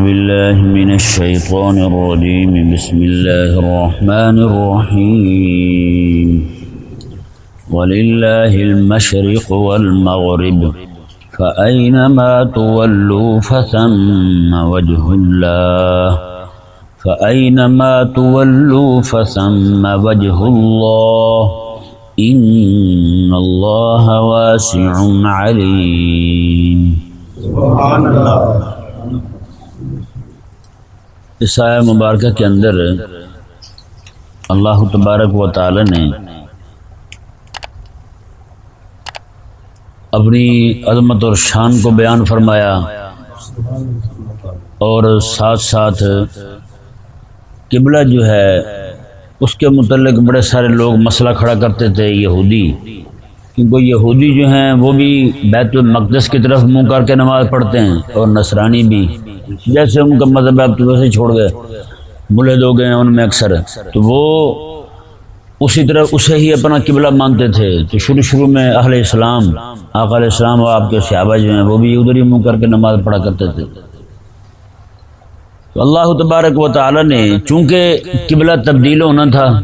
بالله من الشيطان الرجيم. بسم الله الرحمن الرحيم. ولله المشرق والمغرب. فأينما تولوا فثم وجه الله. فأينما تولوا فثم وجه الله. إن الله واسع عليم. سبحان اللہ اس آیہ مبارکہ کے اندر اللہ تبارک و تعالی نے اپنی عظمت اور شان کو بیان فرمایا اور ساتھ ساتھ قبلہ جو ہے، اس کے متعلق بڑے سارے لوگ مسئلہ کھڑا کرتے تھے، یہودی۔ کیونکہ یہودی جو ہیں، وہ بھی بیت المقدس کی طرف منہ کر کے نماز پڑھتے ہیں اور نصرانی بھی۔ جیسے ان کا مذہب ہے، اب تو ویسے چھوڑ گئے۔ ملحد ہو گئے ہیں ان میں اکثر۔ تو وہ اسی طرح اسے ہی اپنا قبلہ مانتے تھے۔ تو شروع شروع میں اہل اسلام، آقا علیہ السلام اور آپ کے صحابہ جو ہیں، وہ بھی ادھر ہی منہ کر کے نماز پڑھا کرتے تھے۔ تو اللہ تبارک و تعالی نے، چونکہ قبلہ تبدیل ہونا تھا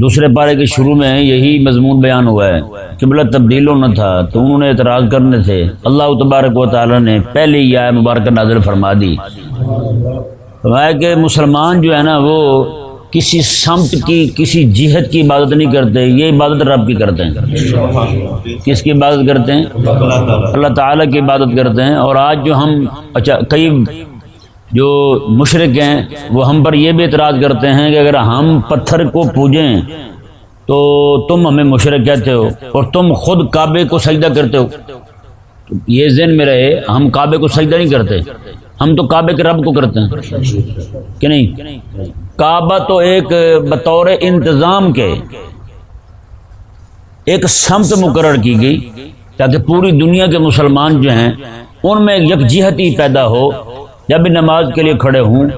دوسرے پارے کے شروع میں یہی مضمون بیان ہوا ہے قبلہ تبدیل ہونا تھا تو انہوں نے اعتراض کرنے تھے۔ اللہ تبارک و تعالی نے پہلے ہی آئے مبارکہ نازل فرما دی۔ فرمایا کہ مسلمان جو ہے نا وہ کسی سمت کی، کسی جہت کی عبادت نہیں کرتے، یہ عبادت رب کی کرتے ہیں۔ کس کی عبادت کرتے ہیں؟ اللہ تعالیٰ کی عبادت کرتے ہیں۔ اور آج جو ہم اچھا کئی جو مشرق ہیں، وہ ہم پر یہ بھی اعتراض کرتے ہیں کہ اگر ہم پتھر کو پوجیں، تو تم ہمیں مشرق کہتے ہو اور تم خود کعبے کو سجدہ کرتے ہو۔ تو یہ ذہن میں رہے، ہم کعبے کو سجدہ نہیں کرتے۔ ہم تو کعبے کے رب کو کرتے ہیں۔ کہ نہیں؟ کعبہ تو ایک بطور انتظام کے ایک سمت مقرر کی گئی تاکہ پوری دنیا کے مسلمان جو ہیں، ان میں یکجہتی پیدا ہو۔ جب بھی نماز کے لیے کھڑے ہوں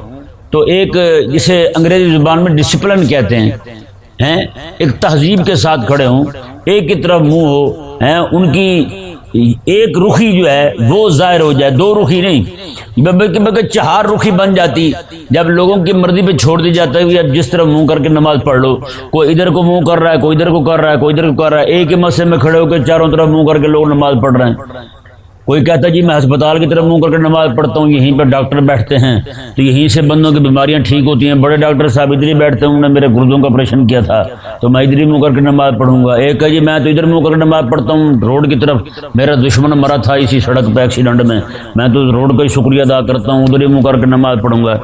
تو ایک جسے انگریزی زبان میں ڈسپلن کہتے ہیں ہیں، ایک تہذیب کے ساتھ کھڑے ہوں، ایک کی طرف منہ ہو، ہیں، ان کی ایک رخی جو ہے وہ ظاہر ہو جائے، دو رخی نہیں، بلکہ بلکہ چہار رخی بن جاتی، جب لوگوں کی مرضی پہ چھوڑ دی جاتا ہے کہ جس طرح منہ کر کے نماز پڑھ لو، کوئی ادھر کو منہ کر رہا ہے، کوئی ادھر کو کر رہا ہے، کوئی ادھر کو کر رہا ہے، ایک ہی مسئلے میں کھڑے ہو کے چاروں طرف منہ کر کے لوگ نماز پڑھ رہے ہیں۔ کوئی کہتا ہے جی میں ہسپتال کی طرف منہ کر کے نماز پڑھتا ہوں، یہیں پہ ڈاکٹر بیٹھتے ہیں۔ تو یہیں سے بندوں کی بیماریاں ٹھیک ہوتی ہیں۔ بڑے ڈاکٹر صاحب ادھر ہی بیٹھتے ہیں، انہوں نے میرے گردوں کا آپریشن کیا تھا۔ تو میں ادھر ہی منہ کر کے نماز پڑھوں گا۔ ایک ہے جی میں تو ادھر منہ کر کے نماز پڑھتا ہوں، روڈ کی طرف۔ میرا دشمن مرا تھا اسی سڑک پہ ایکسیڈنٹ میں۔ میں تو روڈ کا ہی شکریہ ادا کرتا ہوں، ادھر ہی منہ کر کے نماز پڑھوں گا۔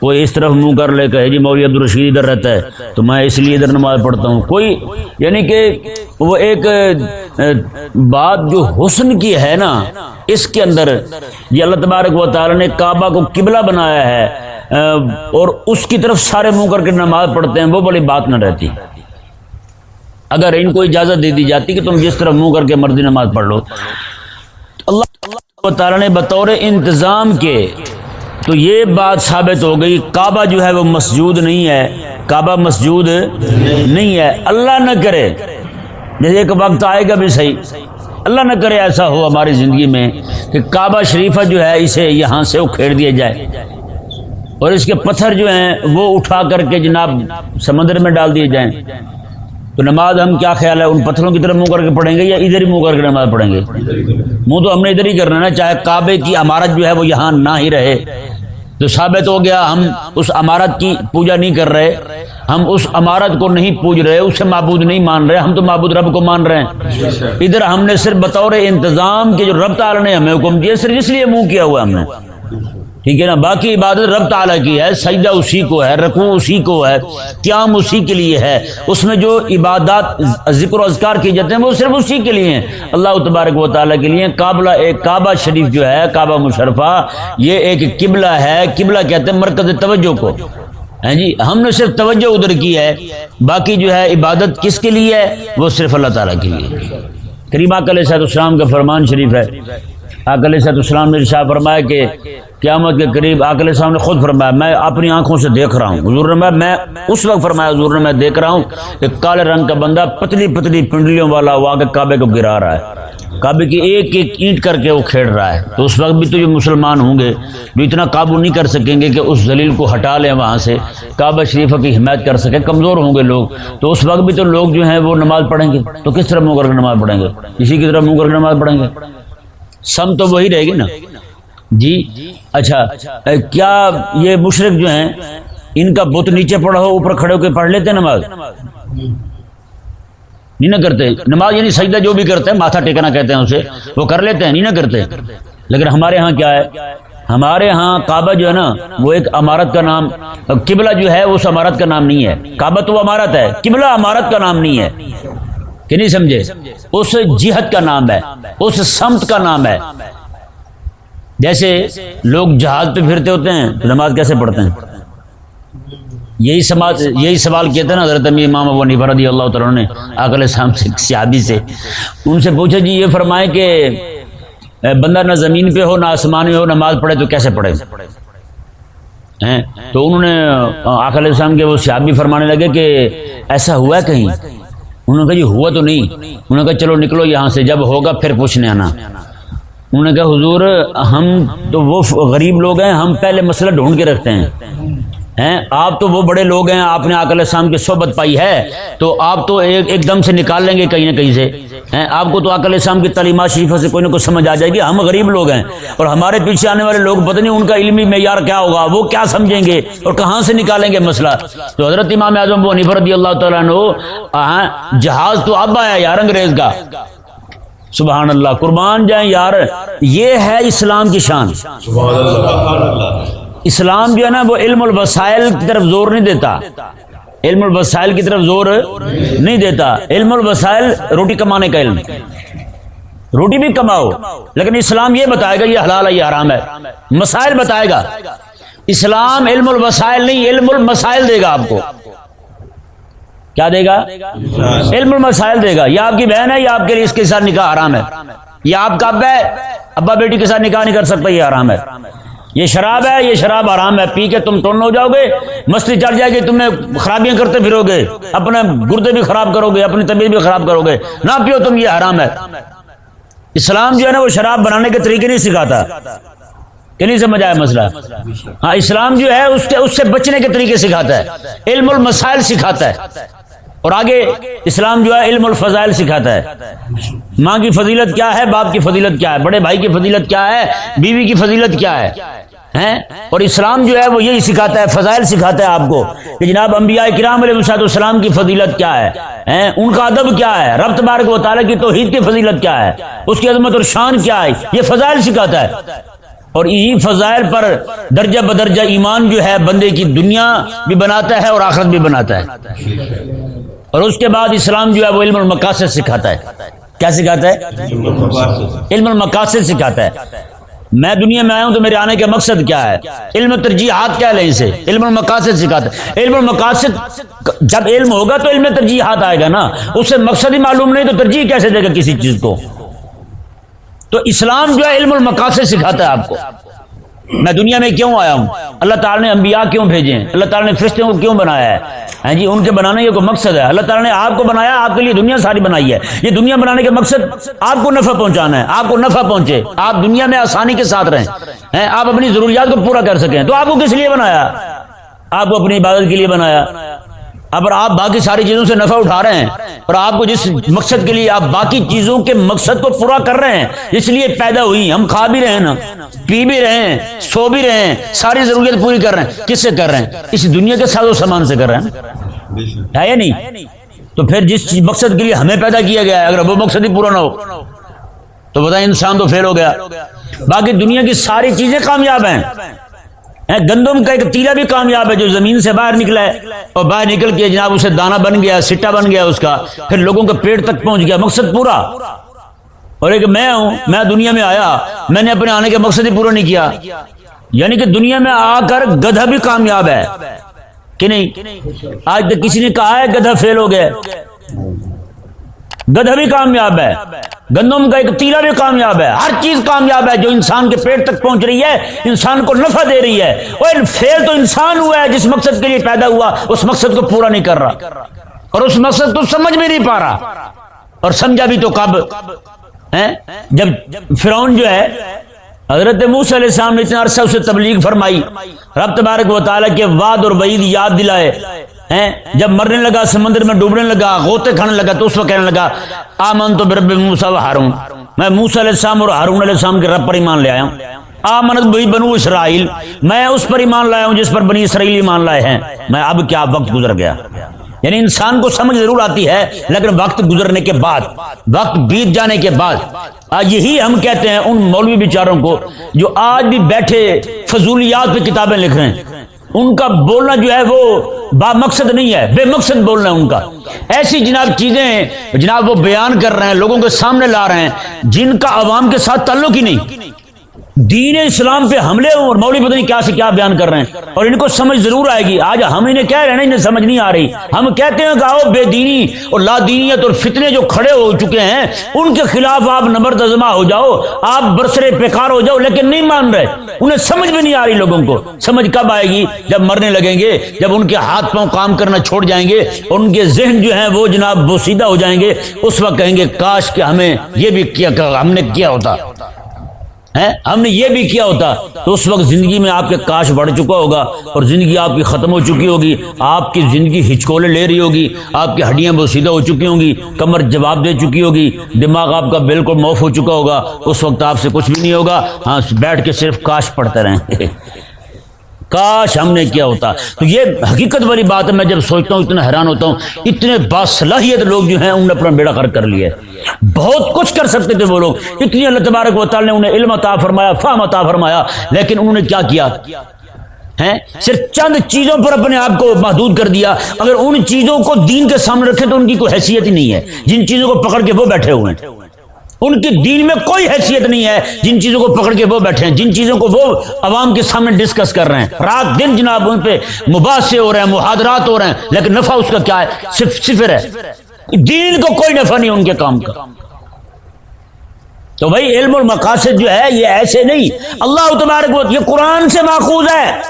کوئی اس طرف منہ کر لے کہ جی مولوی عبدالرشید ادھر رہتا ہے۔ تو میں اس لیے ادھر نماز پڑھتا ہوں۔ کوئی یعنی کہ وہ ایک بات جو حسن کی ہے نا، اس کے اندر یہ اللہ تبارک و تعالی نے کعبہ کو قبلہ بنایا ہے اور اس کی طرف سارے منہ کر کے نماز پڑھتے ہیں، وہ بڑی بات نہ رہتی۔ اگر ان کو اجازت دے دی جاتی کہ تم جس طرح منہ کر کے مرضی نماز پڑھ لو۔ اللہ تعالی نے بطور انتظام کے تو یہ بات ثابت ہو گئی، کعبہ جو ہے وہ مسجود نہیں ہے، کعبہ مسجود نہیں ہے۔ اللہ نہ کرے جیسے ایک وقت آئے گا بھی صحیح۔ اللہ نہ کرے ایسا ہو ہماری زندگی میں کہ کعبہ شریفہ جو ہے اسے یہاں سے اکھیڑ دیا جائے۔ اور اس کے پتھر جو ہیں وہ اٹھا کر کے جناب سمندر میں ڈال دیے جائیں۔ تو نماز ہم کیا خیال ہے؟ ان پتھروں کی طرف منہ کر کے پڑھیں گے یا ادھر ہی منہ کر کے نماز پڑھیں گے؟ منہ تو ہم نے ادھر ہی کرنا نا، چاہے کعبے کی عمارت جو ہے وہ یہاں نہ ہی رہے۔ تو ثابت ہو گیا ہم اس عمارت کی پوجا نہیں کر رہے۔ ہم اس عمارت کو نہیں پوج رہے اسے معبود نہیں مان رہے ہم تو معبود رب کو مان رہے ہیں۔ ادھر ہم نے صرف بطور انتظام کے جو رب تعالی نے ہمیں حکم دیا صرف اس لیے منہ کیا ہوا ہم نے۔ ٹھیک ہے نا؟ باقی عبادت رب تعالیٰ کی ہے سجدہ اسی کو ہے رکوع اسی کو ہے قیام اسی کے لیے ہے۔ اس میں جو عبادات ذکر و اذکار کی جاتے ہیں وہ صرف اسی کے لیے ہیں۔ اللہ تبارک و تعالیٰ کے لیے قابلہ ایک کعبہ شریف جو ہے کعبہ مشرفہ یہ ایک قبلہ ہے۔ قبلہ کہتے ہیں مرکز توجہ کو۔ ہیں جی؟ ہم نے صرف توجہ ادھر کی ہے، باقی جو ہے عبادت کس کے لیے ہے؟ وہ صرف اللہ تعالیٰ کے لیے۔ کریم علیہ صاحب السلام کا فرمان شریف ہے۔ آکل صاحب السلام نے ارشاد فرمایا کہ قیامت کے قریب آکل صاحب نے خود فرمایا، میں اپنی آنکھوں سے دیکھ رہا ہوں۔ حضور نے میں اس وقت فرمایا، حضور نے میں دیکھ رہا ہوں کہ کالے رنگ کا بندہ پتلی پتلی پنڈلیوں والا وہ آگے کعبے کو گرا رہا ہے۔ کعبے کی ایک ایک اینٹ کر کے وہ کھیڑ رہا ہے۔ تو اس وقت بھی تو جو مسلمان ہوں گے، جو اتنا قابو نہیں کر سکیں گے کہ اس ذلیل کو ہٹا لیں وہاں سے، کعبہ شریفہ کی حمایت کر سکیں۔ کمزور ہوں گے لوگ۔ تو اس وقت بھی تو لوگ جو ہیں وہ نماز پڑھیں گے۔ تو کس طرح منہ کر کے نماز پڑھیں گے؟ اسی کی طرح منہ کر کے نماز پڑھیں گے۔ سم تو وہی رہے گی نا۔ جی اچھا کیا یہ مشرق جو ہیں، ان کا بت نیچے پڑا ہو، اوپر کھڑے ہو کے پڑھ لیتے ہیں نماز؟ نہیں نہ کرتے۔ نماز یعنی سجدہ جو بھی کرتے ہیں، ماتھا ٹیکنا کہتے ہیں اسے۔ وہ کر لیتے ہیں، نہیں نہ کرتے۔ لیکن ہمارے ہاں کیا ہے؟ ہمارے ہاں کعبہ جو ہے نا، وہ ایک امارت کا نام، قبلہ جو ہے اس امارت کا نام نہیں ہے۔ کعبہ تو وہ امارت ہے، قبلہ امارت کا نام نہیں ہے۔ کہ نہیں سمجھے؟ اس جہت کا نام ہے، اس سمت کا نام ہے۔ جیسے لوگ جہاز پہ پھرتے ہوتے ہیں، نماز کیسے پڑھتے ہیں؟ یہی سماج یہی سوال کیا تھا نا حضرت امام ابو حنیفہ رضی اللہ تعالیٰ نے آکل شام سے صحابی سے۔ ان سے پوچھا جی یہ فرمائے کہ بندہ نہ زمین پہ ہو، نہ آسمان میں ہو، نماز پڑھے تو کیسے پڑھے؟ تو انہوں نے آکل السلام کے وہ صحابی فرمانے لگے کہ، ایسا ہوا ہے کہیں؟ انہوں نے کہا جی ہوا تو نہیں۔ انہوں نے کہا چلو نکلو یہاں سے، جب ہوگا پھر پوچھنے آنا۔ انہوں نے کہا حضور، ہم تو وہ غریب لوگ ہیں، ہم پہلے مسئلہ ڈھونڈ کے رکھتے ہیں۔ ہیں؟ آپ تو وہ بڑے لوگ ہیں، آپ نے آکل السلام کی صحبت پائی ہے۔ تو آپ تو ایک ایک دم سے نکال لیں گے کہیں نہ کہیں سے۔ ہیں؟ آپ کو تو آکل السلام کی تعلیمات شریفہ سے کوئی نہ کوئی سمجھ آ جائے گی۔ ہم غریب لوگ ہیں۔ اور ہمارے پیچھے آنے والے لوگ، پتہ نہیں ان کا علمی معیار کیا ہوگا، وہ کیا سمجھیں گے اور کہاں سے نکالیں گے مسئلہ؟ تو حضرت امام اعظم وہ نفر رضی اللہ تعالیٰ عنہ جہاز تو اب آیا یار انگریز کا۔ سبحان اللہ، قربان جائیں یار۔ یہ ہے اسلام کی شان۔ سبحان اللہ۔ اسلام جو ہے نا وہ علم الوسائل کی طرف زور نہیں دیتا۔ علم الوسائل کی طرف زور نہیں دیتا۔ علم الوسائل روٹی کمانے کا علم۔ روٹی بھی کماؤ، لیکن اسلام یہ بتائے گا یہ حلال ہے، یہ حرام ہے۔ مسائل بتائے گا۔ اسلام علم الوسائل نہیں، علم المسائل دے گا آپ کو۔ کیا دے گا؟ علم المسائل دے گا۔ یہ آپ کی بہن ہے یا آپ کے لیے اس کے ساتھ نکاح حرام ہے۔ یہ آپ کا ابا ہے، ابا بیٹی کے ساتھ نکاح نہیں کر سکتا، یہ حرام ہے۔ یہ شراب ہے، یہ شراب آرام ہے۔ پی کے تم ٹون ہو جاؤ گے مستی چڑھ جائے گی تمہیں خرابیاں کرتے پھرو گے۔ اپنے گردے بھی خراب کرو گے، اپنی طبیعت بھی خراب کرو گے۔ نہ پیو تم، یہ حرام ہے۔ اسلام جو ہے نا، وہ شراب بنانے کے طریقے نہیں سکھاتا۔ یہ نہیں سمجھ آیا مسئلہ۔ ہاں اسلام جو ہے، اس کے، اس سے بچنے کے طریقے سکھاتا ہے۔ علم المسائل سکھاتا ہے۔ اور آگے، اسلام جو ہے، علم الفضائل سکھاتا ہے۔ ماں کی فضیلت کیا ہے، باپ کی فضیلت کیا ہے، بڑے بھائی کی فضیلت کیا ہے، بیوی کی فضیلت کیا ہے۔ ہیں؟ اور اسلام جو ہے وہ یہی سکھاتا ہے، فضائل سکھاتا ہے آپ کو کہ جناب انبیاء کرام علیہ وسعت السلام کی فضیلت کیا ہے؟ ان کا ادب کیا ہے؟ رب تبارک و تعالیٰ کی توحید کی فضیلت کیا ہے؟ اس کی عظمت اور شان کیا ہے؟ یہ فضائل سکھاتا ہے۔ اور انہی فضائل پر درجہ بدرجہ ایمان جو ہے بندے کی دنیا بھی بناتا ہے اور آخرت بھی بناتا ہے۔ اور اس کے بعد اسلام جو ہے وہ علم المقاصد سکھاتا ہے۔ کیا سکھاتا ہے؟ علم المقاصد سکھاتا ہے۔ میں دنیا میں آیا ہوں تو میرے آنے کا مقصد کیا ہے؟ علم ترجیحات کیا لیں اسے؟ علم المقاصد سکھاتا ہے علم المقاصد، جب علم ہوگا تو علم ترجیحات آئے گا نا۔ اس سے مقصد ہی معلوم نہیں تو ترجیح کیسے دے گا کسی چیز کو؟ تو اسلام جو ہے علم المقاصد سکھاتا ہے آپ کو۔ میں دنیا میں کیوں آیا ہوں؟ اللہ تعالیٰ نے انبیاء کیوں بھیجے ہیں؟ اللہ تعالیٰ نے فرشتوں کو کیوں بنایا ہے؟ ہاں جی ان کے بنانے کا کوئی مقصد ہے؟ اللہ تعالیٰ نے آپ کو بنایا، آپ کے لیے دنیا ساری بنائی ہے۔ یہ دنیا بنانے کا مقصد آپ کو نفع پہنچانا ہے، آپ کو نفع پہنچے۔ آپ دنیا میں آسانی کے ساتھ رہیں۔ آپ اپنی ضروریات کو پورا کر سکیں۔ تو آپ کو کس لیے بنایا؟ آپ کو اپنی عبادت کے لیے بنایا۔ اب آپ باقی ساری چیزوں سے نفع اٹھا رہے ہیں اور آپ کو جس مقصد کے لیے آپ باقی چیزوں کے مقصد کو پورا کر رہے ہیں، اس لیے پیدا ہوئی، ہم کھا بھی رہے ہیں نا، پی بھی رہے ہیں، سو بھی رہے ہیں، ساری ضروریت پوری کر رہے ہیں۔ کس سے کر رہے ہیں؟ اس دنیا کے ساز و سامان سے کر رہے ہیں ہے یا نہیں؟ تو پھر جس چیز مقصد کے لیے ہمیں پیدا کیا گیا ہے، اگر وہ مقصد ہی پورا نہ ہو، تو بتائیں انسان تو فیل ہو گیا۔ باقی دنیا کی ساری چیزیں کامیاب ہیں۔ گندم کا ایک تیلا بھی کامیاب ہے جو زمین سے باہر نکلا ہے۔ اور باہر نکل کے جناب اسے دانا بن گیا، سٹا بن گیا اس کا۔ پھر لوگوں کے پیٹ تک پہنچ گیا، مقصد پورا۔ اور ایک میں ہوں، میں دنیا میں آیا۔ میں نے اپنے آنے کا مقصد ہی پورا نہیں کیا۔ یعنی کہ دنیا میں آ کر گدھا بھی کامیاب ہے۔ کہ نہیں؟ آج تک کسی نے کہا ہے گدھا فیل ہو گیا گدھا بھی کامیاب ہے۔ گندم کا ایک تیلا بھی کامیاب ہے، ہر چیز کامیاب ہے جو انسان کے پیٹ تک پہنچ رہی ہے، انسان کو نفع دے رہی ہے۔ اور فیل تو انسان ہوا ہے جس مقصد کے لیے پیدا ہوا، اس مقصد کو پورا نہیں کر رہا۔ اور اس مقصد کو سمجھ بھی نہیں پا رہا۔ اور سمجھا بھی تو کب جب فرعون جو ہے، حضرت موسی علیہ السلام نے اتنا عرصہ اسے تبلیغ فرمائی، رب تبارک و تعالیٰ کے وعد اور وعید یاد دلائے۔ ہیں؟ جب مرنے لگا، سمندر میں ڈوبنے لگا، غوطے کھانے لگا، تو اس وقت کہنے لگا، آمن تو برب موسا و ہارون۔ میں موسیٰ علیہ السلام اور ہارون علیہ السلام کے رب پر ایمان لے آیا ہوں۔ آمنت بھئی بنو اسرائیل۔ میں اس پر ایمان لایا ہوں جس پر بنی اسرائیل ایمان لائے ہیں۔ میں اب کیا وقت گزر گیا؟ یعنی انسان کو سمجھ ضرور آتی ہے، لیکن وقت گزرنے کے بعد، وقت بیت جانے کے بعد آج یہی ہم کہتے ہیں ان مولوی بیچاروں کو جو آج بھی بیٹھے فضولیات پہ کتابیں لکھ رہے ہیں۔ ان کا بولنا جو ہے وہ با مقصد نہیں ہے، بے مقصد بولنا ہے ان کا۔ ایسی جناب چیزیں جناب وہ بیان کر رہے ہیں، لوگوں کے سامنے لا رہے ہیں، جن کا عوام کے ساتھ تعلق ہی نہیں۔ دین اسلام پہ حملے ہوں اور مولوی پتہ نہیں کیا سے کیا بیان کر رہے ہیں۔ اور ان کو سمجھ ضرور آئے گی۔ آج ہم انہیں کہہ رہے ہیں انہیں سمجھ نہیں آ رہی۔ ہم کہتے ہیں کہ آؤ بے دینی اور لا دینیت اور فتنے جو کھڑے ہو چکے ہیں، ان کے خلاف آپ نمبر ازما ہو جاؤ، آپ برسرے پیکار ہو جاؤ، لیکن نہیں مان رہے۔ انہیں سمجھ میں نہیں آ رہی لوگوں کو۔ سمجھ کب آئے گی؟ جب مرنے لگیں گے، جب ان کے ہاتھ پاؤں کام کرنا چھوڑ جائیں گے ان کے ذہن جو ہیں وہ جناب بوسیدہ ہو جائیں گے۔ اس وقت کہیں گے، کاش کہ ہمیں یہ بھی کیا، ہم نے کیا ہوتا۔ ہم نے یہ بھی کیا ہوتا تو اس وقت زندگی میں آپ کے کاش بڑھ چکا ہوگا اور زندگی آپ کی ختم ہو چکی ہوگی، آپ کی زندگی ہچکولے لے رہی ہوگی، آپ کی ہڈیاں بوسیدہ ہو چکی ہوں گی، کمر جواب دے چکی ہوگی، دماغ آپ کا بالکل موف ہو چکا ہوگا، اس وقت آپ سے کچھ بھی نہیں ہوگا۔ ہاں بیٹھ کے صرف کاش پڑھتے رہیں۔ کاش ہم نے کیا ہوتا۔ تو یہ حقیقت والی بات ہے، میں جب سوچتا ہوں، اتنا حیران ہوتا ہوں، اتنے باصلاحیت لوگ جو ہیں، انہوں نے اپنا بیڑا کر کر لیا۔ بہت کچھ کر سکتے تھے وہ لوگ۔ اتنی اللہ تبارک و تعالی نے انہیں علم عطا فرمایا، فہم عطا فرمایا، لیکن انہوں نے کیا کیا؟ ہیں؟ صرف چند چیزوں پر اپنے آپ کو محدود کر دیا۔ اگر ان چیزوں کو دین کے سامنے رکھے تو ان کی کوئی حیثیت ہی نہیں ہے۔ جن چیزوں کو پکڑ کے وہ بیٹھے ہوئے ہیں۔ ان کی دین میں کوئی حیثیت نہیں ہے جن چیزوں کو پکڑ کے وہ بیٹھے ہیں، جن چیزوں کو وہ عوام کے سامنے ڈسکس کر رہے ہیں۔ رات دن جناب ان پہ مباحثے ہو رہے ہیں محاذرات ہو رہے ہیں، لیکن نفع اس کا کیا ہے؟ صرف صفر ہے۔ دین کو کوئی نفع نہیں ان کے کام کا۔ تو بھائی علم المقاصد جو ہے، یہ ایسے نہیں۔ اللہ تبارک یہ قرآن سے ماخوذ ہے۔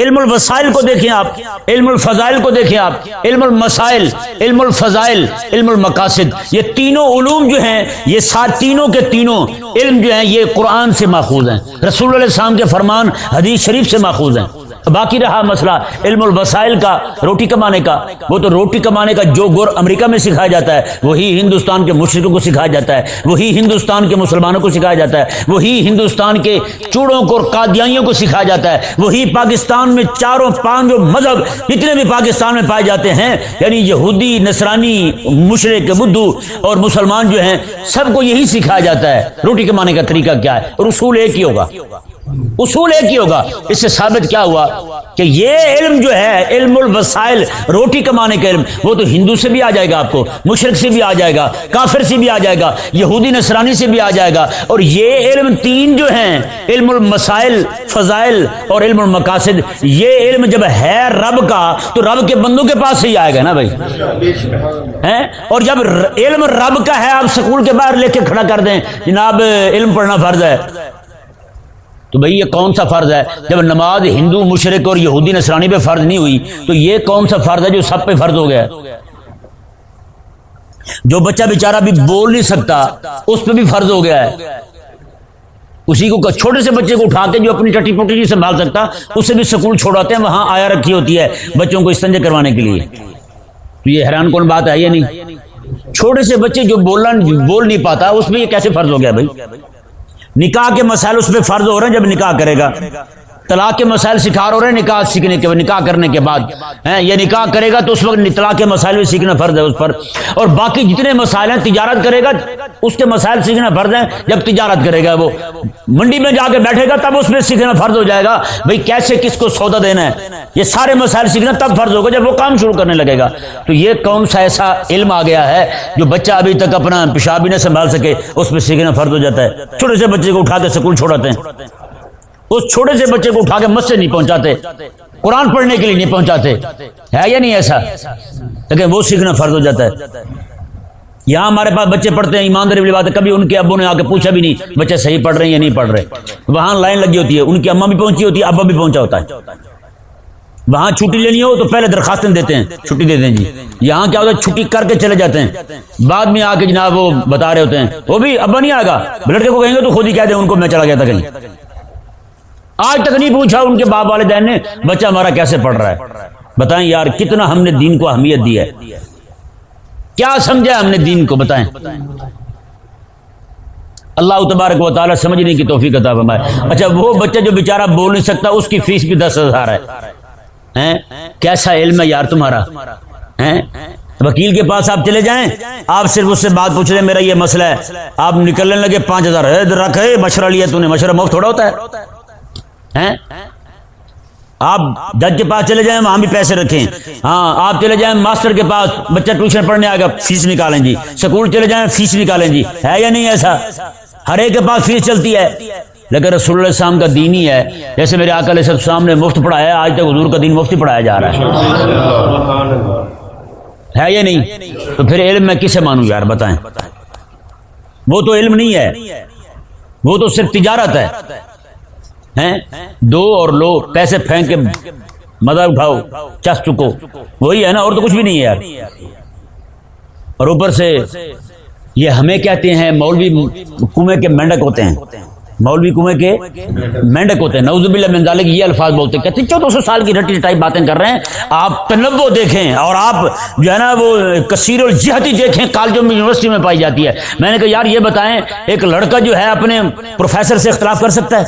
علم الوسائل کو دیکھیں آپ، علم الفضائل کو دیکھیں آپ، علم المسائل، علم الفضائل، علم المقاصد، یہ تینوں علوم جو ہیں، یہ سات تینوں کے تینوں علم جو ہیں، یہ قرآن سے ماخوذ ہیں، رسول اللہ السلام کے فرمان، حدیث شریف سے ماخوذ ہیں۔ باقی رہا مسئلہ علم الوسائل کا، روٹی کمانے کا۔ وہ تو روٹی کمانے کا جو گور امریکہ میں سکھایا جاتا ہے، وہی ہندوستان کے مشرقوں کو سکھایا جاتا ہے، وہی ہندوستان کے مسلمانوں کو سکھایا جاتا ہے، وہی ہندوستان کے چوڑوں کو اور قادیائیوں کو سکھایا جاتا ہے، وہی پاکستان میں چاروں پانچ مذہب جتنے بھی پاکستان میں پائے جاتے ہیں یعنی یہودی، نصرانی، مشرق، بدھو اور مسلمان جو ہیں، سب کو یہی سکھایا جاتا ہے۔ روٹی کمانے کا طریقہ کیا ہے؟ اور اصول ایک ہی ہوگا۔ اصول ایک ہی ہوگا۔ اس سے ثابت کیا ہوا کہ یہ علم جو ہے، علم الوسائل، روٹی کمانے کا علم، وہ تو ہندو سے بھی آ جائے گا آپ کو، مشرق سے بھی آ جائے گا، کافر سے بھی آ جائے گا، یہودی نصرانی سے بھی آ جائے گا۔ اور یہ علم تین جو ہیں، علم المسائل فضائل اور علم المقاصد، یہ علم جب ہے رب کا، تو رب کے بندوں کے پاس ہی آئے گا نا بھائی؟ اور جب علم رب کا ہے، آپ سکول کے باہر لے کے کھڑا کر دیں، جناب، علم پڑھنا فرض ہے۔ تو بھئی یہ کون سا فرض ہے؟ جب نماز ہندو، مشرق اور یہودی نسرانی پہ فرض نہیں ہوئی، تو یہ کون سا فرض ہے جو سب پہ فرض ہو گیا؟ جو بچہ بیچارہ بھی بول نہیں سکتا، اس پہ بھی فرض ہو گیا ہے۔ اسی کو چھوٹے سے بچے کو اٹھا کے جو اپنی ٹٹی پوٹی نہیں سنبھال سکتا، اسے بھی سکول چھوڑاتے ہیں، وہاں آیا رکھی ہوتی ہے بچوں کو استنجے کروانے کے لیے۔ تو یہ حیران کون بات ہے یہ نہیں؟ چھوٹے سے بچے جو بولنا بول نہیں پاتا، اس میں یہ کیسے فرض ہو گیا بھائی؟ نکاح کے مسائل اس پہ فرض ہو رہے ہیں جب نکاح کرے گا۔ طلاق کے مسائل سکھا رہے ہیں، نکاح سیکھنے کے نکاح کرنے کے بعد۔ یہ نکاح کرے گا تو اس وقت طلاق کے مسائل بھی سیکھنا فرض ہے اس پر۔ اور باقی جتنے مسائل ہیں، تجارت کرے گا، اس کے مسائل سیکھنا فرض ہے جب تجارت کرے گا وہ منڈی میں جا کے بیٹھے گا، تب اس میں سیکھنا فرض ہو جائے گا۔ بھائی کیسے کس کو سودا دینا ہے؟ یہ سارے مسائل سیکھنا تب فرض ہوگا جب وہ کام شروع کرنے لگے گا۔ تو یہ کون سا ایسا علم آ گیا ہے جو بچہ ابھی تک اپنا پیشاب بھی نہ سنبھال سکے، اس میں سیکھنا فرض ہو جاتا ہے۔ چھوٹے سے بچے کو اٹھا کے سکول چھوڑاتے ہیں۔ اس چھوٹے سے بچے کو اٹھا کے مسجد نہیں پہنچاتے، قرآن پڑھنے کے لیے نہیں پہنچاتے۔ ہے یا نہیں ایسا؟ لیکن وہ سیکھنا فرض ہو جاتا ہے۔ یہاں ہمارے پاس بچے پڑھتے ہیں، ایمانداری والی بات ہے۔ کبھی ان کے ابو نے آ کے پوچھا بھی نہیں، بچے صحیح پڑھ رہے ہیں یا نہیں پڑھ رہے؟ وہاں لائن لگی ہوتی ہے، ان کی اما بھی پہنچی ہوتی ہے، ابا بھی پہنچا ہوتا ہے۔ وہاں چھٹی لینی ہو تو پہلے درخواستیں دیتے ہیں، چھٹی دیتے ہیں جی۔ یہاں کیا ہوتا ہے، چھٹی کر کے چلے جاتے ہیں۔ بعد میں آ کے جناب وہ بتا رہے ہوتے ہیں، وہ بھی ابا نہیں آئے گا لڑکے کو کہیں گے تو خود ہی کہہ دیں، ان کو میں چلا گیا تھا کہیں۔ آج تک نہیں پوچھا ان کے باپ والدین نے، بچہ ہمارا کیسے پڑھ رہا ہے؟ بتائیں یار، کتنا ہم نے دین کو اہمیت دی ہے؟ کیا سمجھا ہم نے دین کو؟ بتائیں۔ اللہ تبارک و تعالیٰ سمجھنے کی توفیق عطا فرمائے۔ اچھا وہ بچہ جو بیچارہ بول نہیں سکتا، اس کی فیس بھی دس ہزار ہے۔ کیسا علم ہے یار تمہارا؟ وکیل کے پاس آپ چلے جائیں۔ آپ صرف اس سے بات پوچھ رہے میرا یہ مسئلہ ہے۔ آپ نکلنے لگے پانچ ہزار۔ رکھ مشورہ لیا تو نے، مشورہ مفت تھوڑا ہوتا ہے۔ آپ جج کے پاس چلے جائیں، وہاں بھی پیسے رکھیں۔ ہاں آپ چلے جائیں ماسٹر کے پاس، بچہ ٹیوشن پڑھنے آئے گا، فیس نکالیں جی۔ سکول چلے جائیں، فیس نکالیں جی۔ ہے یا نہیں ایسا؟ ہر ایک کے پاس فیس چلتی ہے۔ لیکن رسول اللہ السلام کا دین ہی ہے۔ جیسے میرے آقا علیہ السلام نے مفت پڑھایا، آج تک حضور کا دین مفت پڑھایا جا رہا ہے۔ ہے یا نہیں؟ تو پھر علم میں کسے مانوں یار؟ بتائیں۔ وہ تو علم نہیں ہے۔ وہ تو صرف تجارت ہے۔ ہیں؟ دو اور لو، پیسے پھینک کے مزہ اٹھاؤ، چس چکو۔ وہی ہے نا، اور تو کچھ بھی نہیں ہے یار۔ اور اوپر سے یہ ہمیں کہتے ہیں، مولوی کنویں کے مینڈک ہوتے ہیں۔ مولوی کنویں کے مینڈک ہوتے ہیں۔ نوز باللہ من ذالک، یہ الفاظ بولتے ہیں۔ کہتے ہیں، چودہ سو سال کی رٹی ٹائپ باتیں کر رہے ہیں۔ آپ تنوع دیکھیں اور آپ جو ہے نا، وہ کثیر الجہتی دیکھیں کالجوں میں یونیورسٹی میں پائی جاتی ہے۔ میں نے کہا، یار یہ بتائیں، ایک لڑکا جو ہے، اپنے پروفیسر سے اختلاف کر سکتا ہے؟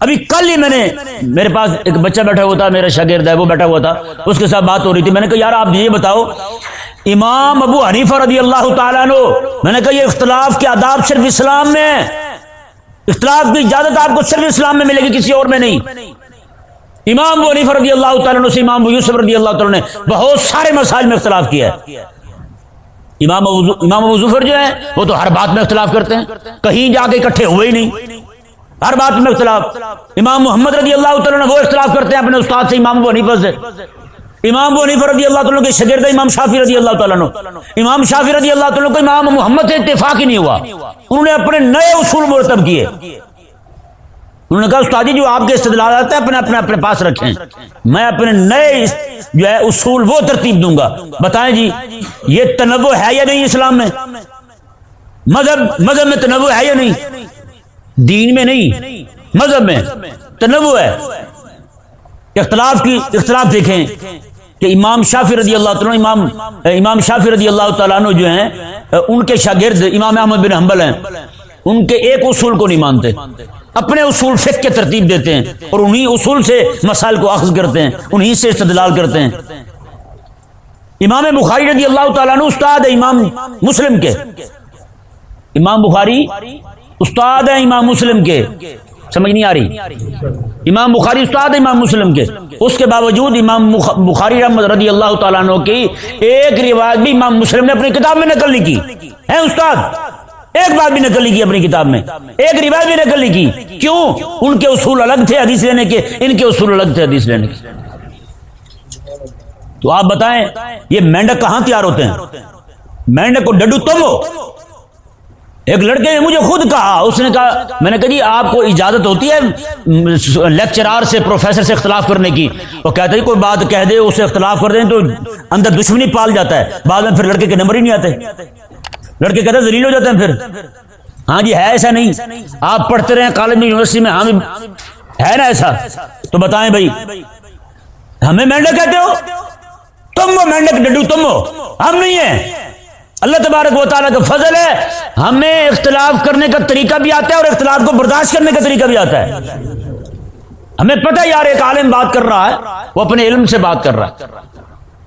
ابھی کل ہی میں نے میرے پاس ایک بچہ بیٹھا ہوا تھا، میرا شاگرد ہے، وہ بیٹھا ہوا تھا۔ اس کے ساتھ بات ہو رہی تھی۔ میں نے کہا، یار، آپ یہ بتاؤ، امام ابو حنیفہ رضی اللہ تعالیٰ نو میں نے کہا، یہ اختلاف کے آداب صرف اسلام میں اختلاف کی اجازت آپ کو صرف اسلام میں ملے گی، کسی اور میں نہیں۔ امام ابو حنیفہ رضی اللہ تعالیٰ سے امام ابو یوسف رضی اللہ تعالیٰ نے بہت سارے مسائل میں اختلاف کیا ہے۔ امام ابو امام ابو ظفر جو ہے وہ تو ہر بات میں اختلاف کرتے ہیں۔ کہیں جا کے اکٹھے ہوئے ہی نہیں۔ ہر بات میں اختلاف۔ امام محمد رضی اللہ تعالیٰ نے وہ اختلاف کرتے ہیں اپنے استاد سے، امام ابو حنیفہ سے۔ امام ابو حنیفہ رضی اللہ تعالیٰ کے شگرد امام شافی رضی اللہ تعالیٰ نے امام شافی رضی اللہ تعالیٰ کو امام محمد سے اتفاق ہی نہیں ہوا۔ انہوں نے اپنے نئے اصول مرتب کیے۔ انہوں نے کہا، استادی جو آپ کے استدلال آتے ہیں، اپنے اپنے اپنے پاس رکھیں۔ میں اپنے نئے جو ہے اصول وہ ترتیب دوں گا۔ بتائیں جی یہ تنوع ہے یا نہیں اسلام میں؟ مذہب مذہب میں تنوع ہے یا نہیں؟ دین میں نہیں، مذہب میں۔ تنوع ہے۔ اختلاف کی، اختلاف دیکھیں کہ امام شافی رضی اللہ تعالیٰ امام امام شافی رضی اللہ تعالیٰ عنہ جو ہیں، ان کے شاگرد امام احمد بن حنبل ہیں۔ ان کے ایک اصول کو نہیں مانتے۔ اپنے اصول فقہ کے ترتیب دیتے ہیں اور انہی اصول سے مسائل کو اخذ کرتے ہیں، انہی سے استدلال کرتے ہیں۔ امام بخاری رضی اللہ تعالیٰ عنہ استاد ہے، امام مسلم کے۔ امام بخاری استاد ہیں امام مسلم کے۔ سمجھ نہیں آ رہی؟ امام بخاری استاد امام مسلم کے۔ اس کے باوجود امام بخاری رحمت رضی اللہ تعالیٰ عنہ کی ایک روایت بھی امام مسلم نے اپنی کتاب میں نقل نہیں کی۔ ہے استاد؟ ایک بات بھی نقل نہیں کی اپنی کتاب میں۔ ایک روایت بھی نقل نہیں کی۔ کیوں؟ ان کے اصول الگ تھے حدیث لینے کے۔ ان کے اصول الگ تھے حدیث لینے کے۔ تو آپ بتائیں، یہ مینڈک کہاں تیار ہوتے ہیں؟ مینڈک کو ڈڈو تم ہو ایک لڑکے نے مجھے خود کہا، اس نے کہا، میں نے کہا جی آپ کو اجازت ہوتی ہے لیکچرار سے پروفیسر سے اختلاف کرنے کی۔ وہ کہتا ہے جی، کوئی بات کہہ دے، اسے اختلاف کر دیں تو اندر دشمنی پال جاتا ہے۔ بعد میں پھر لڑکے کے نمبر ہی نہیں آتے۔ لڑکے کہتے ہیں ہو جاتے ہیں پھر۔ ہاں جی ہے ایسا نہیں۔ آپ پڑھتے رہے کالج یونیورسٹی میں ہاں جی، ہے نا ایسا۔ تو بتائیں بھائی، ہمیں مینڈک کہتے ہو؟ تم وہ مینڈک، ڈڈو تم ہو۔ ہم نہیں ہیں۔ اللہ تبارک و تعالیٰ کا فضل ہے۔ ہمیں اختلاف کرنے کا طریقہ بھی آتا ہے اور اختلاف کو برداشت کرنے کا طریقہ بھی آتا ہے۔ ہمیں پتہ یار ایک عالم بات کر رہا ہے، وہ اپنے علم سے بات کر رہا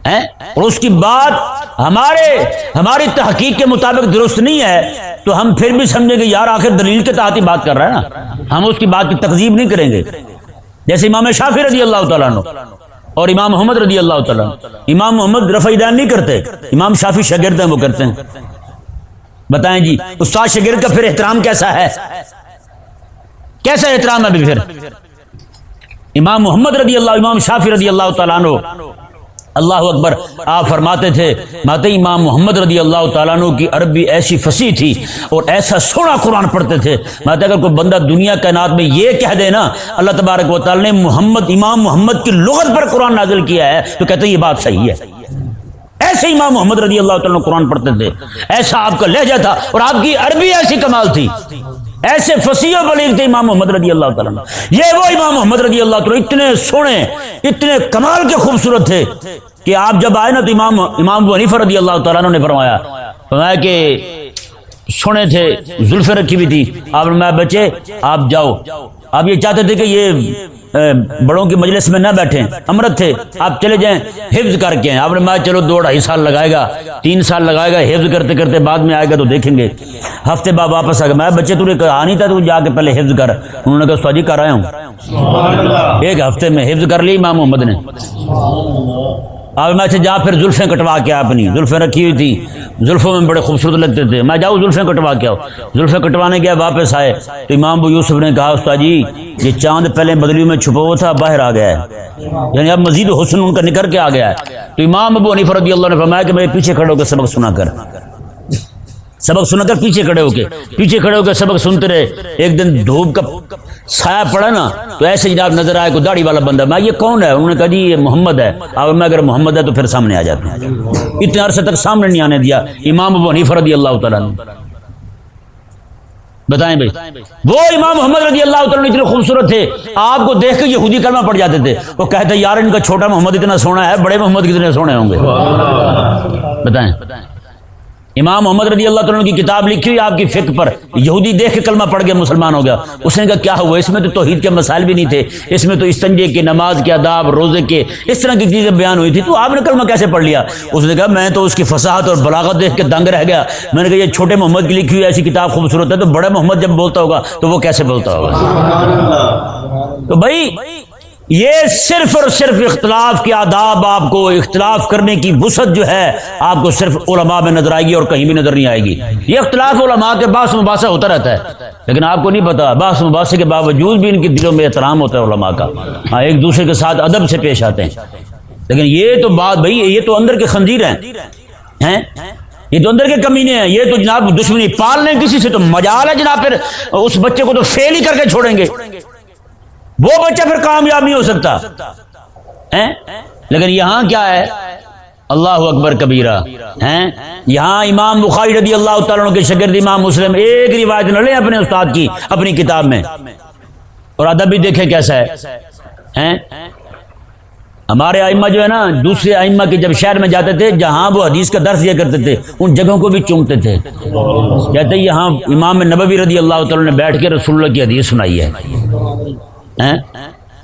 ہے۔ اور اس کی بات ہمارے، ہماری تحقیق کے مطابق درست نہیں ہے، تو ہم پھر بھی سمجھیں گے یار آخر دلیل کے تحت ہی بات کر رہا ہے نا۔ ہم اس کی بات کی تقزیب نہیں کریں گے۔ جیسے امام شافی رضی اللہ تعالیٰ اور امام محمد رضی اللہ تعالیٰ امام محمد رفع دان نہیں کرتے۔ امام شافی شگرد ہیں وہ کرتے ہیں۔ بتائیں جی استاد شگرد کا پھر احترام کیسا ہے؟ کیسا احترام ہے پھر؟ امام محمد رضی اللہ، امام شافی رضی اللہ تعالیٰ عنہ۔ اللہ اکبر، آپ فرماتے تھے، ماتے امام محمد رضی اللہ تعالیٰ عنہ کی عربی ایسی فصیح تھی اور ایسا سونا قرآن پڑھتے تھے۔ ماتے اگر کوئی بندہ دنیا کائنات میں یہ کہہ دے نا، اللہ تبارک و تعالیٰ نے محمد، امام محمد کی لغت پر قرآن نازل کیا ہے، تو کہتے ہیں یہ بات صحیح ہے۔ ایسے امام محمد رضی اللہ تعالیٰ عنہ قرآن پڑھتے تھے۔ ایسا آپ کا لہجہ تھا اور آپ کی عربی ایسی کمال تھی۔ ایسے فصیح و بلیغ تھے امام محمد رضی اللہ تعالیٰ یہ وہ امام محمد رضی اللہ تعالیٰ اتنے سونے، اتنے کمال کے خوبصورت تھے کہ آپ جب آئے نا تو امام امام ابو حنیفہ رضی اللہ تعالیٰ نے فرمایا فرمایا کہ سونے تھے زلف رکھی ہوئی تھی۔ آپ نے میں بچے، آپ جاؤ۔ آپ یہ چاہتے تھے کہ یہ بڑوں کی مجلس میں نہ بیٹھیں۔ امرت تھے آپ چلے جائیں حفظ کر کے۔ آپ نے میں چلو دو ڈھائی سال لگائے گا تین سال لگائے گا حفظ کرتے کرتے بعد میں آئے گا تو دیکھیں گے۔ ہفتے بعد واپس آ گیا میں بچے تو نے کہا نہیں تھا تو جا کے پہلے حفظ کر۔ انہوں نے کہا جی کر آیا ہوں۔ ایک ہفتے میں حفظ کر لی امام محمد نے۔ آپ میں اچھا جا پھر زلفیں کٹوا کے اپنی۔ زلفیں رکھی ہوئی تھی۔ زلفوں میں بڑے خوبصورت لگتے تھے۔ میں جاؤ زلفیں کٹوا کے آؤ زلفیں کٹوانے گیا واپس آئے۔ تو امام ابو یوسف نے کہا، استاد جی یہ چاند پہلے بدلیوں میں چھپا ہوا تھا، باہر آ گیا ہے۔ یعنی اب مزید حسن ان کا نکل کے آ گیا ہے۔ تو امام ابو حنیفہ رضی اللہ نے فرمایا کہ میرے پیچھے کھڑے ہو کے سبق سنا کر۔ سبق سنا کر پیچھے کھڑے ہو کے، پیچھے کھڑے ہو کے سبق سنتے رہے۔ ایک دن دھوپ کا سایہ پڑا نا، تو ایسے جناب نظر آئے، کوئی داڑھی والا بندہ، میں یہ کون ہے؟ انہوں نے کہا جی یہ محمد ہے۔ اور میں اگر محمد ہے تو پھر سامنے آ جاتے ہیں۔ اتنے عرصے تک سامنے نہیں آنے دیا۔ امام ابو حنیفہ رضی اللہ تعالیٰ نے بتائیں بھائی۔ وہ امام محمد رضی اللہ تعالیٰ اتنے خوبصورت تھے۔ آپ کو دیکھ کے یہودی کلمہ پڑ جاتے تھے۔ وہ کہتے یار ان کا چھوٹا محمد اتنا سونا ہے، بڑے محمد کتنے سونے ہوں گے۔ بتائیں۔ امام محمد رضی اللہ تعالیٰ کی کتاب لکھی ہوئی آپ کی فکر پر یہودی دیکھ کے کلمہ پڑھ کے مسلمان ہو گیا۔ اس نے کہا کیا ہوا؟ اس میں تو توحید کے مسائل بھی نہیں تھے اس میں تو استنجے کے نماز کے آداب روزے کے اس طرح کی چیزیں بیان ہوئی تھی۔ تو آپ نے کلمہ کیسے پڑھ لیا؟ اس نے کہا میں تو اس کی فصاحت اور بلاغت دیکھ کے دنگ رہ گیا۔ میں نے کہا یہ چھوٹے محمد کی لکھی ہوئی ایسی کتاب خوبصورت ہے تو بڑے محمد جب بولتا ہوگا تو وہ کیسے بولتا ہوگا؟ تو بھائی یہ صرف اور صرف اختلاف کے آداب آپ کو اختلاف کرنے کی وسعت جو ہے، آپ کو صرف علماء میں نظر آئے گی اور کہیں بھی نظر نہیں آئے گی۔ یہ اختلاف علماء کے باس مباحثہ ہوتا رہتا ہے، لیکن آپ کو نہیں پتا باس مباحثے کے باوجود بھی ان کے دلوں میں احترام ہوتا ہے علماء کا۔ ہاں ایک دوسرے کے ساتھ ادب سے پیش آتے ہیں۔ لیکن یہ تو بات بھائی، یہ تو اندر کے خنزیر ہیں۔ یہ تو اندر کے کمینے ہیں۔ یہ تو جناب دشمنی پال لیں کسی سے تو مجال ہے جناب، پھر اس بچے کو تو فیل ہی کر کے چھوڑیں گے۔ وہ بچہ پھر کامیاب نہیں ہو سکتا۔ لیکن یہاں کیا ہے؟ اللہ اکبر کبیرہ۔ ہیں؟ یہاں امام بخاری رضی اللہ تعالیٰ کے شگرد امام مسلم ایک روایت نہ لیں اپنے استاد کی، اپنی کتاب میں۔ اور ادب بھی دیکھیں کیسا ہے۔ ہمارے ائمہ جو ہے نا، دوسرے ائمہ کے جب شہر میں جاتے تھے، جہاں وہ حدیث کا درس دیا کرتے تھے، ان جگہوں کو بھی چونکتے تھے۔ کہتے یہاں امام نبوی رضی اللہ تعالیٰ نے بیٹھ کے رسول اللہ کی حدیث سنائی ہے۔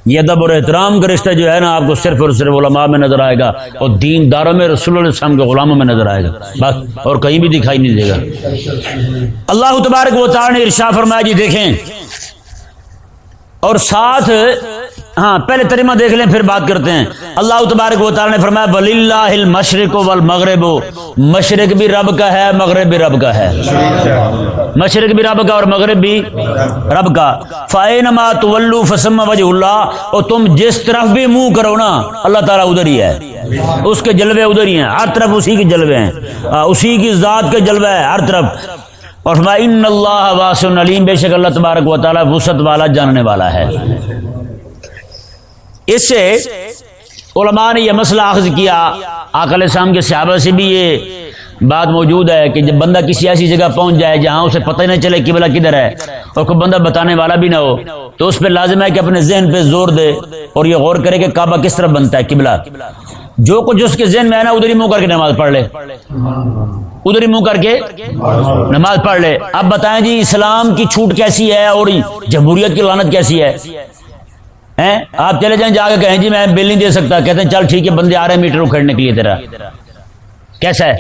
یہ ادب اور احترام کا رشتہ جو ہے نا آپ کو صرف اور صرف علماء میں نظر آئے گا اور دین داروں میں رسول اللہ علیہ وسلم کے غلاموں میں نظر آئے گا۔ بس، اور کہیں بھی دکھائی نہیں دے گا۔ اللہ تبارک و تعالی نے ارشا فرمایا جی دیکھیں اور ساتھ ہاں پہلے تریمہ دیکھ لیں، پھر بات کرتے ہیں۔ اللہ تبارک و تعالی نے فرمایا بل اللہ المشرق والمغرب۔ مشرق بھی رب کا ہے، مغرب بھی رب کا ہے۔ مشرق بھی رب کا اور مغرب بھی رب کا۔ فائنما تولو فسم وجہ اللہ اور تم جس طرف بھی منہ کرو نا، اللہ تعالیٰ ادھر ہی ہے۔ اس کے جلوے ادھر ہی ہیں، ہر طرف اسی کے جلوے ہیں۔ ہاں، اسی کی ذات کے جلوے ہیں ہر طرف۔ اور فرمایا، ان اللہ واسع علیم. بے شک اللہ تبارک و تعالیٰ وسعت والا جاننے والا ہے۔ اس سے علماء نے یہ مسئلہ اخذ کیا۔ آقل السلام کے صحابہ سے بھی یہ بات موجود ہے کہ جب بندہ کسی ایسی جگہ پہنچ جائے جہاں اسے پتہ ہی نہ چلے قبلہ کدھر ہے اور کوئی بندہ بتانے والا بھی نہ ہو، تو اس پہ لازم ہے کہ اپنے ذہن پہ زور دے اور یہ غور کرے کہ کعبہ کس طرح بنتا ہے قبلہ۔ جو کچھ اس کے ذہن میں ہے نا، ادھر ہی منہ کر کے نماز پڑھ لے۔ ادھر ہی منہ کر کے نماز پڑھ لے۔ اب بتائیں جی اسلام کی چھوٹ کیسی ہے اور جمہوریت کی لانت کیسی ہے؟ آپ چلے جائیں، جا کے کہیں جی میں بل نہیں دے سکتا۔ کہتے ہیں، چل ٹھیک ہے، بندے آ رہے ہیں میٹر اکھڑنے کے لیے تیرا۔ کیسا ہے؟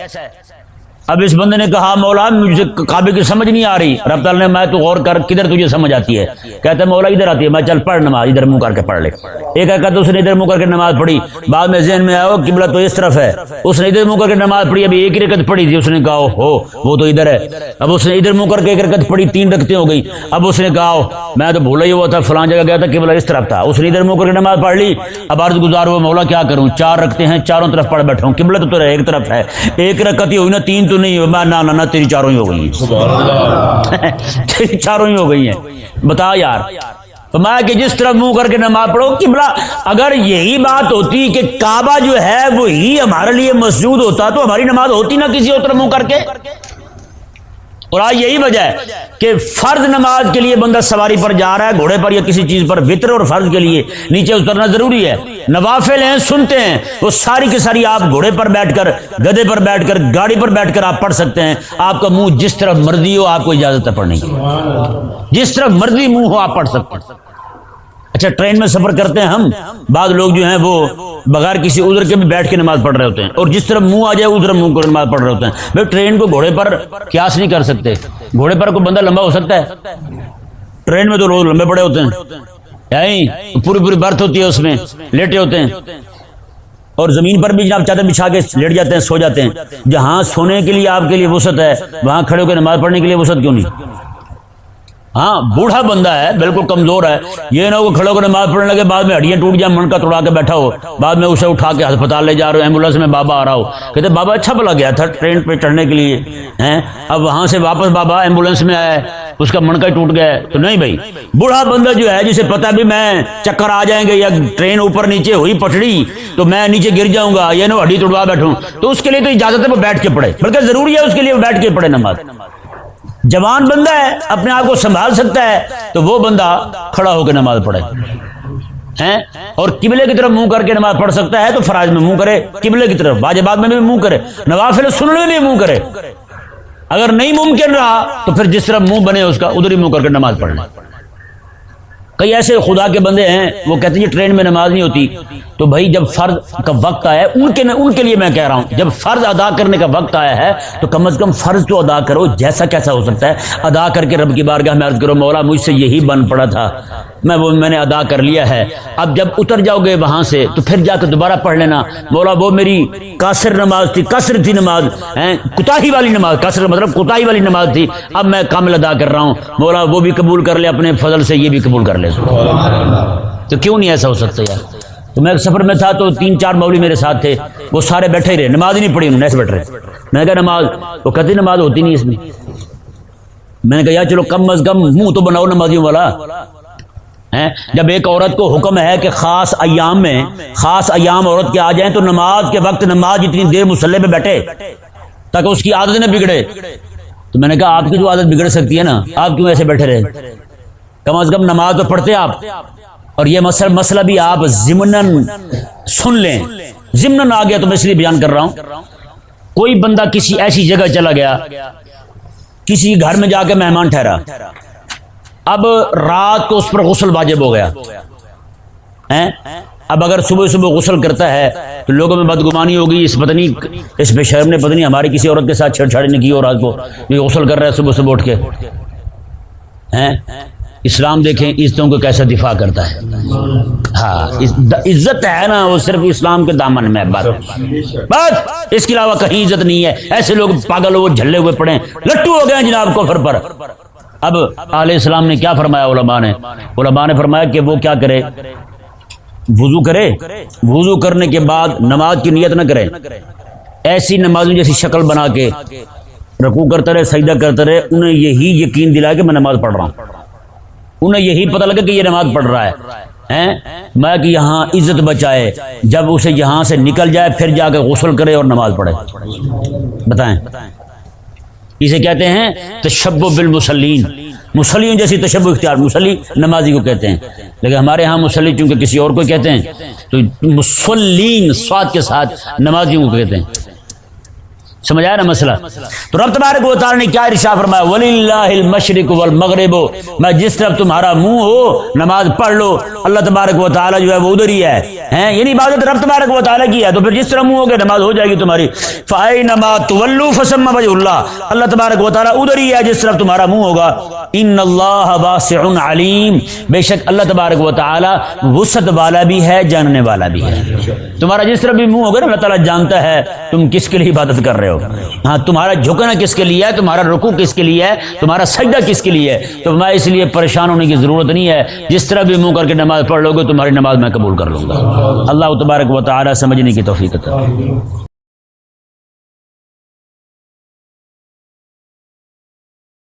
اب اس بندے نے کہا، مولا، مجھے کعبے کی سمجھ نہیں آ رہی۔ رب تعالیٰ نے، میں تو غور کر، کدھر تجھے سمجھ آتی ہے؟ کہتا ہے، مولا، ادھر آتی ہے۔ میں چل، پڑھ نماز، ادھر منہ کر کے پڑھ لے۔ ایک ایک اس نے ادھر منہ کر کے نماز پڑھی۔ بعد میں ذہن میں آیا قبلہ تو اس طرف ہے۔ اس نے ادھر منہ کر کے نماز پڑھی، ابھی ایک ہی رکت پڑھی تھی۔ اس نے کہا ہو، وہ تو ادھر ہے۔ اب اس نے ادھر منہ کر کے ایک رکت پڑھی، تین رکھتے ہو گئی اب اس نے کہا میں تو بھولا ہی ہوا تھا، فلاں جگہ گیا تھا، قبلہ اس طرف تھا۔ اس نے ادھر منہ کر کے نماز پڑھ لی۔ اب عرض گزار ہوا، مولا، کیا کروں؟ چار رکھتے ہیں، چاروں طرف پڑھ بیٹھا ہوں۔ قبلہ تو ایک طرف ہے۔ ایک رکت ہی ہوئی نا، تین تو نہیں میں نہ نہ تیری چاروں ہی ہو گئی اللہ۔ تیری چاروں ہی ہو گئی ہیں۔ بتا یار فرمایا کہ جس طرف منہ کر کے نماز پڑھو قبلہ اگر یہی بات ہوتی کہ کعبہ جو ہے وہی ہمارے لیے مسجود ہوتا تو ہماری نماز ہوتی نہ کسی اور طرف منہ کر کے؟ اور آج یہی وجہ ہے کہ فرض نماز کے لیے بندہ سواری پر جا رہا ہے، گھوڑے پر یا کسی چیز پر، وطر اور فرض کے لیے۔ نیچے اترنا ضروری ہے۔ نوافل ہیں، سنتے ہیں۔ وہ ساری کی ساری آپ گھوڑے پر بیٹھ کر گدے پر بیٹھ کر، گاڑی پر بیٹھ کر آپ پڑھ سکتے ہیں۔ آپ کا منہ جس طرف مرضی ہو، آپ کو اجازت ہے پڑھنے کی۔ جس طرف مرضی منہ ہو، آپ پڑھ سکتے ہیں۔ اچھا ٹرین میں سفر کرتے ہیں ہم، بعض لوگ جو ہیں وہ بغیر کسی ادھر کے بھی بیٹھ کے نماز پڑھ رہے ہوتے ہیں، اور جس طرح منہ آ جائے ادھر منہ کو نماز پڑھ رہے ہوتے ہیں۔ بھائی، ٹرین کو گھوڑے پر قیاس نہیں کر سکتے۔ گھوڑے پر کوئی بندہ لمبا ہو سکتا ہے؟ ٹرین میں تو روز لمبے بڑے ہوتے ہیں۔ یعنی پوری پوری برتھ ہوتی ہے اس میں، لیٹے ہوتے ہیں۔ اور زمین پر بھی جناب چادر بچھا کے لیٹ جاتے ہیں، سو جاتے ہیں۔ جہاں سونے کے لیے آپ کے لیے وسعت ہے، وہاں کھڑے ہو کے نماز پڑھنے کے لیے وسعت کیوں نہیں؟ ہاں بوڑھا بندہ ہے، بالکل کمزور ہے۔ یہ نہ وہ کھڑے ہو نماز پڑھنے لگے، بعد میں ہڈیاں ٹوٹ جائیں من کا توڑا کے بیٹھا ہو۔ بعد میں اسے اٹھا کے ہسپتال لے جا رہے ہو، ایمبولینس میں بابا آ رہا ہو۔ کہتے، بابا اچھا بلا گیا تھا ٹرین پہ چڑھنے کے لیے، ہیں؟ اب وہاں سے واپس بابا ایمبولینس میں آیا اس کا من کا ٹوٹ گیا ہے۔ تو نہیں بھائی، بوڑھا بندہ جو ہے، جسے پتا بھی میں چکر آ جائیں گے یا ٹرین اوپر نیچے ہوئی پٹڑی، تو میں نیچے گر جاؤں گا، یہ نا ہڈی توڑوا بیٹھوں۔ تو اس کے لیے تو اجازت ہے وہ بیٹھ کے پڑھے، بلکہ ضروری ہے اس کے لیے وہ بیٹھ کے پڑھے نماز۔ جوان بندہ ہے، اپنے آپ کو سنبھال سکتا ہے، تو وہ بندہ کھڑا ہو کے نماز پڑھے۔ ہیں؟ اور قبلے کی طرف منہ کر کے نماز پڑھ سکتا ہے تو فرائض میں منہ کرے، قبلے کی طرف، واجبات میں بھی منہ کرے، نوافل سننے میں بھی منہ کرے۔ اگر نہیں ممکن رہا، تو پھر جس طرح منہ بنے، اس کا ادھر ہی منہ کر کے نماز پڑھ لیں کئی ایسے خدا کے بندے ہیں، وہ کہتے ہیں ٹرین میں نماز نہیں ہوتی۔ تو بھائی جب فرض کا وقت آیا ہے ان کے ان کے لیے میں کہہ رہا ہوں جب فرض ادا کرنے کا وقت آیا ہے تو کم از کم فرض تو ادا کرو جیسا کیسا ہو سکتا ہے۔ ادا کر کے رب کی بارگاہ میں عرض کرو مولا مجھ سے یہی بن پڑا تھا میں وہ میں نے ادا کر لیا ہے۔ اب جب اتر جاؤ گے وہاں سے تو پھر جا کے دوبارہ پڑھ لینا۔ مولا وہ میری کاسر نماز تھی کسر تھی نماز کوتا والی نماز کسر مطلب کوتا والی نماز تھی۔ اب میں کامل ادا کر رہا ہوں۔ مولا وہ بھی قبول کر لے اپنے فضل سے یہ بھی قبول کر لے۔ تو کیوں نہیں ایسا ہو سکتا یار؟ تو میں ایک سفر میں تھا تو تین چار مولوی میرے ساتھ تھے، وہ سارے بیٹھے ہی رہے، نماز ہی نہیں پڑھی انہوں نے، ایسے بیٹھ رہے۔ میں نے کہا نماز، وہ کہتی نماز ہوتی نہیں اس میں۔ میں نے کہا یار چلو کم از کم منہ تو بناؤ نمازیوں والا۔ جب ایک عورت کو حکم ہے کہ خاص ایام میں، خاص ایام عورت کے آ جائیں تو نماز کے وقت نماز اتنی دیر مسلح پہ بیٹھے، تاکہ اس کی عادت نہ بگڑے۔ تو میں نے کہا آپ کی جو عادت بگڑ سکتی ہے نا، آپ کیوں ایسے بیٹھے رہے؟ کم از کم نماز تو پڑھتے آپ۔ اور یہ مسئلہ مسئلہ بھی آپ ضمن سن لیں۔ ضمن آ گیا تو میں اس لیے بیان کر رہا ہوں۔ کوئی بندہ کسی ایسی جگہ چلا گیا، کسی گھر میں جا کے مہمان ٹھہرا۔ اب رات کو اس پر غسل واجب ہو گیا۔ اب اگر صبح صبح غسل کرتا ہے تو لوگوں میں بدگمانی ہوگی۔ اس پتنی اس بے شرم نے پتنی ہماری کسی عورت کے ساتھ چھڑ چھاڑی نہیں کی اور رات کو یہ غسل کر رہا ہے صبح صبح اٹھ کے۔ اسلام دیکھیں، عزتوں کو کیسا دفاع کرتا ہے؟ ہاں عزت ہے نا، وہ صرف اسلام کے دامن میں بات بس۔ اس کے علاوہ کہیں عزت نہیں ہے۔ ایسے لوگ پاگل ہو جھلے ہوئے پڑے لٹو ہو گئے جناب کو پر۔ اب علیہ السلام نے کیا فرمایا علماء نے؟ علماء نے فرمایا کہ وہ کیا کرے؟ وضو کرے۔ وضو کرنے کے بعد نماز کی نیت نہ کرے۔ ایسی نمازوں جیسی شکل بنا کے رکو کرتا رہے، سجدہ کرتا رہے، انہیں یہی یقین دلایا کہ میں نماز پڑھ رہا ہوں۔ انہیں یہی پتہ لگا کہ یہ نماز پڑھ رہا ہے۔ میں کہ یہاں عزت بچائے، جب اسے یہاں سے نکل جائے، پھر جا کے غسل کرے اور نماز پڑھے۔ بتائیں؟ اسے کہتے ہیں تشب بالمسلین مسلم جیسی تشب اختیار مسلی نمازی کو کہتے ہیں۔ لیکن ہمارے ہاں مسلی چونکہ کسی اور کو کہتے ہیں، تو مسلین سواد کے ساتھ نمازیوں کو کہتے ہیں۔ سمجھایا نا مسئلہ؟ تو رب تبارک و تعالی نے کیا ارشا فرمایا؟ ولی اللہ المشرق والمغرب۔ میں جس طرف تمہارا منہ ہو، نماز پڑھ لو۔ اللہ تبارک و تعالی جو ہے وہ ادھر ہی ہے۔ ہیں؟ یعنی عبادت رب تبارک و تعالیٰ کی ہے۔ تو پھر جس طرح منہ ہو گیا نماز ہو جائے گی تمہاری۔ فائی نما طلو فسم اللہ اللہ تبارک و تعالیٰ ادھر ہی ہے جس طرف تمہارا منہ ہوگا۔ ان اللہ واسع علیم بے شک اللہ تبارک و تعالیٰ وسعت والا بھی ہے، جاننے والا بھی ہے۔ تمہارا جس طرح بھی منہ ہوگا نا، اللہ تعالیٰ جانتا ہے تم کس کے لیے عبادت کر رہے ہو۔ ہاں تمہارا جھکنا کس کے لیے ہے؟ تمہارا رکوع کس کے لیے ہے؟ تمہارا سجدہ کس کے لیے ہے؟ تو میں اس لیے پریشان ہونے کی ضرورت نہیں ہے۔ جس طرح بھی منہ کر کے نماز پڑھ لو گے تمہاری نماز میں قبول کر لوں گا۔ اللہ تبارک و تعالی سمجھنے کی توفیق عطا